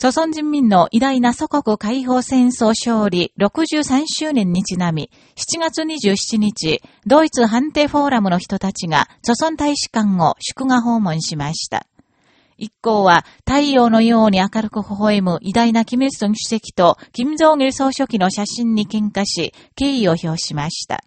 朝鮮人民の偉大な祖国解放戦争勝利63周年にちなみ、7月27日、ドイツ判定フォーラムの人たちが、朝鮮大使館を祝賀訪問しました。一行は太陽のように明るく微笑む偉大なキム・イソン主席とキム・ジョン・イ総書記の写真に喧嘩し、敬意を表しました。